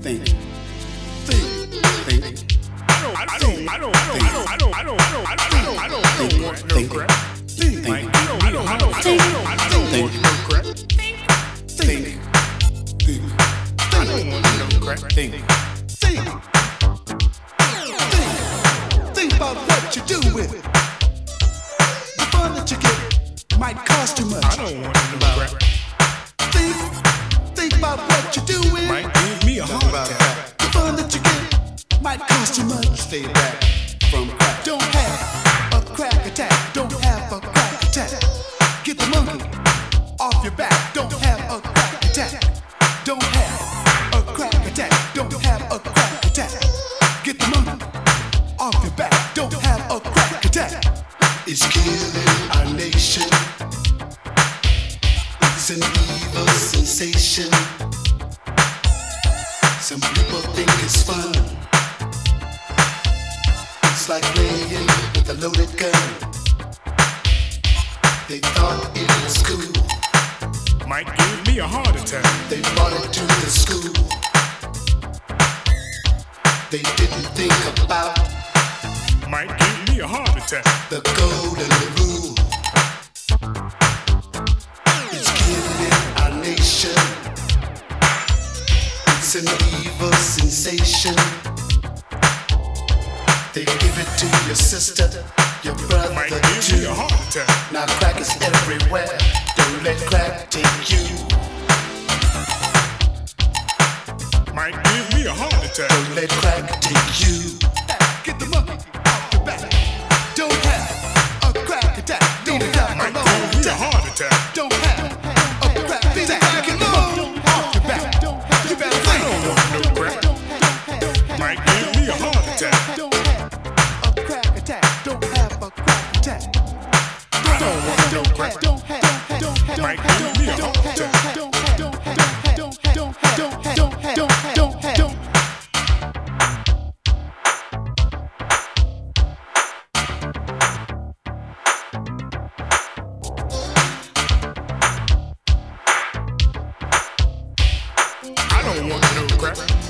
think, think, think. I don't, I don't, I don't, I don't, I don't, I don't, I don't, I don't want no crap. Think, think, I don't, I don't, I don't, I don't, I don't want no crap. Think, think, think. I don't. Think, about what you do with the fun that you get might cost too much. I don't want Stay back from crack. Don't have a crack attack. Don't have a crack attack. Get the monkey off your back. Don't have a crack attack. Don't have a crack attack. Don't have a crack attack. Get the monkey off your back. Don't have a crack attack. It's killing our nation. It's an evil sensation. Some people think it's fun. Like playing with a loaded gun. They thought it was cool. Might give me a heart attack. They brought it to the school. They didn't think about Might give me a heart attack. the golden rule. It's killing our nation. It's an evil sensation. They give it to your sister, your brother Might give me too. a heart attack. Now crack is everywhere. Don't let crack take you. Might give me a heart attack. Don't let crack take you. Get the monkey off your back. Don't have a crack attack. Don't have a long give me a attack. heart attack. Don't have I don't want no crap.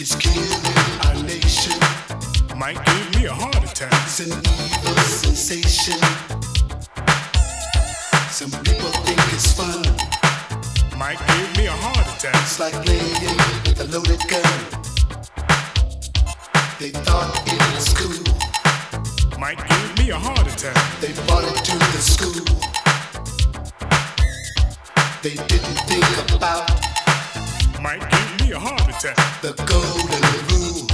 It's killing our nation. Might give me a heart attack. It's an evil sensation. Some people think it's fun. Might give me a heart attack. It's like playing with a loaded gun. They thought it was cool. Might give me a heart attack. They brought it to the school. They didn't think about Might give me a heart attack. the golden rule.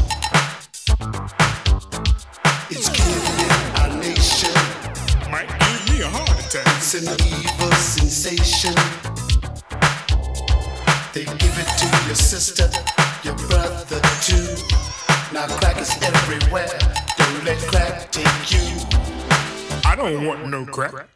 It's killing our nation. Might give me a heart attack. It's an evil sensation. They give it to your sister, your brother too. Now crack is everywhere. Don't let crack take you. I don't want no crap.